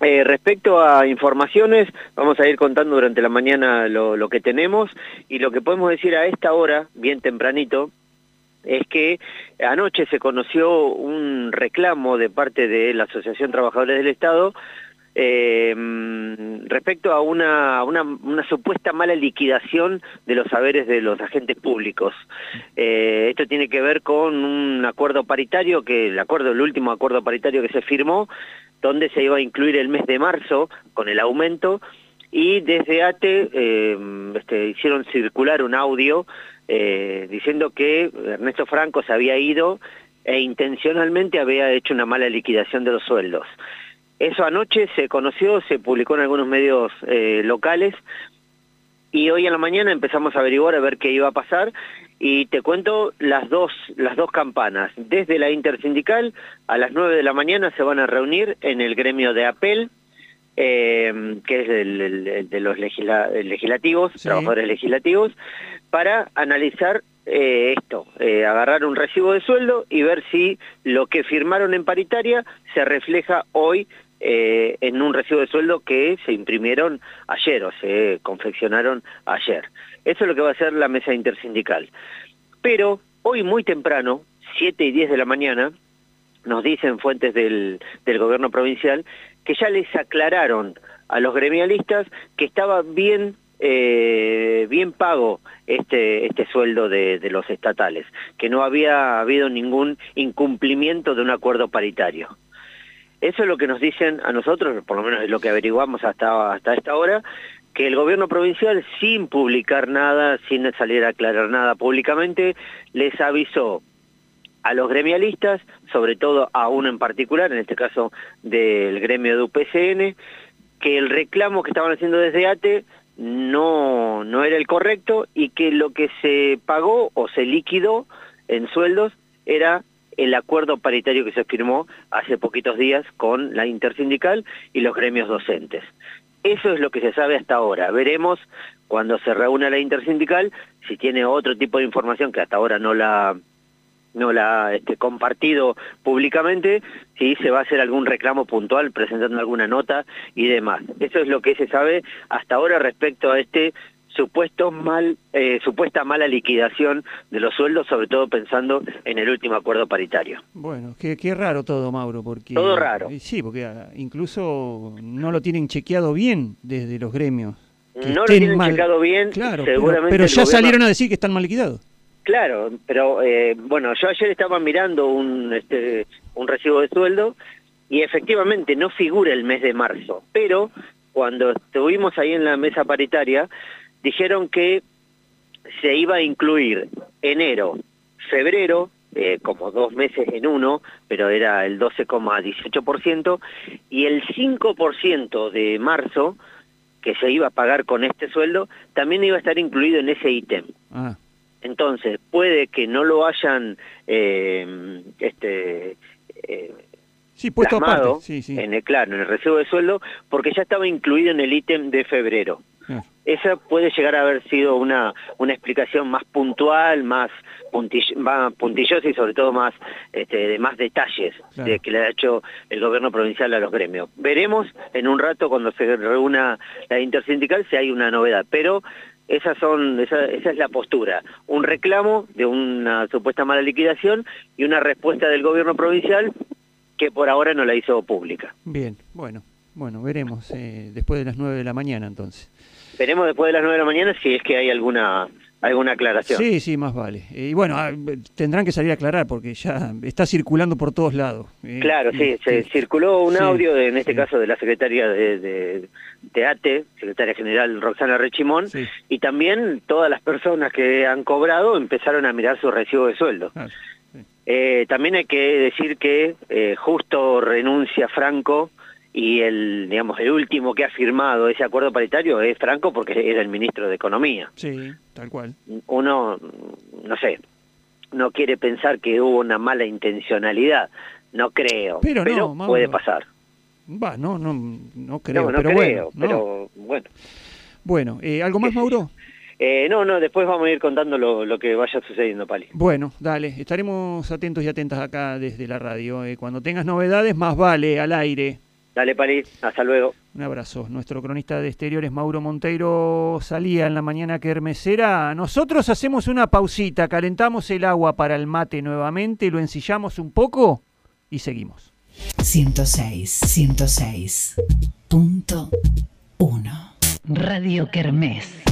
Eh, respecto a informaciones, vamos a ir contando durante la mañana lo, que tenemos y lo que podemos decir a esta hora, bien tempranito, es que anoche se conoció un reclamo de parte de la Asociación Trabajadores del Estado eh, respecto a una, una, una, supuesta mala liquidación de los saberes de los agentes públicos. Eh, esto tiene que ver con un acuerdo paritario, que el acuerdo, el último acuerdo paritario que se firmó, donde se iba a incluir el mes de marzo con el aumento, y desde ATE eh, este, hicieron circular un audio eh, diciendo que Ernesto Franco se había ido e intencionalmente había hecho una mala liquidación de los sueldos. Eso anoche se conoció, se publicó en algunos medios eh, locales y hoy en la mañana empezamos a averiguar a ver qué iba a pasar y te cuento las dos, las dos campanas. Desde la intersindical a las 9 de la mañana se van a reunir en el gremio de APEL, eh, que es el, de los legislativos, trabajadores legislativos, para analizar eh, esto, eh, agarrar un recibo de sueldo y ver si lo que firmaron en paritaria se refleja hoy eh, en un recibo de sueldo que se imprimieron ayer o se confeccionaron ayer. Eso es lo que va a hacer la mesa intersindical. Pero hoy muy temprano, 7 y 10 de la mañana, nos dicen fuentes del, del gobierno provincial que ya les aclararon a los gremialistas que estaba bien eh, bien pago este, este sueldo de, de, los estatales, que no había habido ningún incumplimiento de un acuerdo paritario. Eso es lo que nos dicen a nosotros, por lo menos es lo que averiguamos hasta, hasta esta hora, que el gobierno provincial, sin publicar nada, sin salir a aclarar nada públicamente, les avisó a los gremialistas, sobre todo a uno en particular, en este caso del gremio de UPCN, que el reclamo que estaban haciendo desde ATE no, no era el correcto y que lo que se pagó o se liquidó en sueldos era el acuerdo paritario que se firmó hace poquitos días con la intersindical y los gremios docentes. Eso es lo que se sabe hasta ahora. Veremos cuando se reúna la intersindical si tiene otro tipo de información que hasta ahora no la no la ha este, compartido públicamente, si se va a hacer algún reclamo puntual presentando alguna nota y demás. Eso es lo que se sabe hasta ahora respecto a este supuesto mal, eh, supuesta mala liquidación de los sueldos, sobre todo pensando en el último acuerdo paritario. Bueno, qué, qué raro todo, Mauro, porque... Todo raro. Eh, sí, porque ah, incluso no lo tienen chequeado bien desde los gremios. No lo tienen chequeado bien, claro, seguramente... Pero, ya salieron a decir que están mal liquidados. Claro, pero eh, bueno, yo ayer estaba mirando un, este, un recibo de sueldo y efectivamente no figura el mes de marzo, pero cuando estuvimos ahí en la mesa paritaria, dijeron que se iba a incluir enero, febrero, eh, como dos meses en uno, pero era el 12,18%, y el 5% de marzo, que se iba a pagar con este sueldo, también iba a estar incluido en ese ítem. Ah. Entonces, puede que no lo hayan eh, este, eh, Sí, puesto aparte. en el claro, en el recibo de sueldo, porque ya estaba incluido en el ítem de febrero. Esa puede llegar a haber sido una, una explicación más puntual, más, puntillosa y sobre todo más este, de más detalles de que le ha hecho el gobierno provincial a los gremios. Veremos en un rato cuando se reúna la intersindical si hay una novedad, pero esas son, esa, esa es la postura, un reclamo de una supuesta mala liquidación y una respuesta del gobierno provincial que por ahora no la hizo pública. Bien, bueno, bueno, veremos eh, después de las 9 de la mañana entonces. Veremos después de las 9 de la mañana si es que hay alguna alguna aclaración. Sí, sí, más vale. Eh, y bueno, ah, tendrán que salir a aclarar porque ya está circulando por todos lados. Eh, claro, sí, se circuló un audio, de, en este caso de la secretaria de, de, ATE, secretaria general Roxana Rechimón, y también todas las personas que han cobrado empezaron a mirar su recibo de sueldo. Eh, también hay que decir que justo renuncia Franco y el, digamos, el último que ha firmado ese acuerdo paritario es Franco porque era el ministro de Economía. Sí, tal cual. Uno, no sé, no quiere pensar que hubo una mala intencionalidad, no creo, pero, puede pasar. Va, no, no, no creo, no, pero creo, bueno. Pero bueno. Bueno, eh, ¿algo más, Mauro? Eh, no, no, después vamos a ir contando lo, que vaya sucediendo, Pali. Bueno, dale, estaremos atentos y atentas acá desde la radio. Eh, cuando tengas novedades, más vale al aire. Dale, Pali, hasta luego. Un abrazo. Nuestro cronista de exteriores, Mauro Monteiro, salía en la mañana que hermesera. Nosotros hacemos una pausita, calentamos el agua para el mate nuevamente, lo ensillamos un poco y seguimos. 106, 106. Punto 1. Radio Kermés.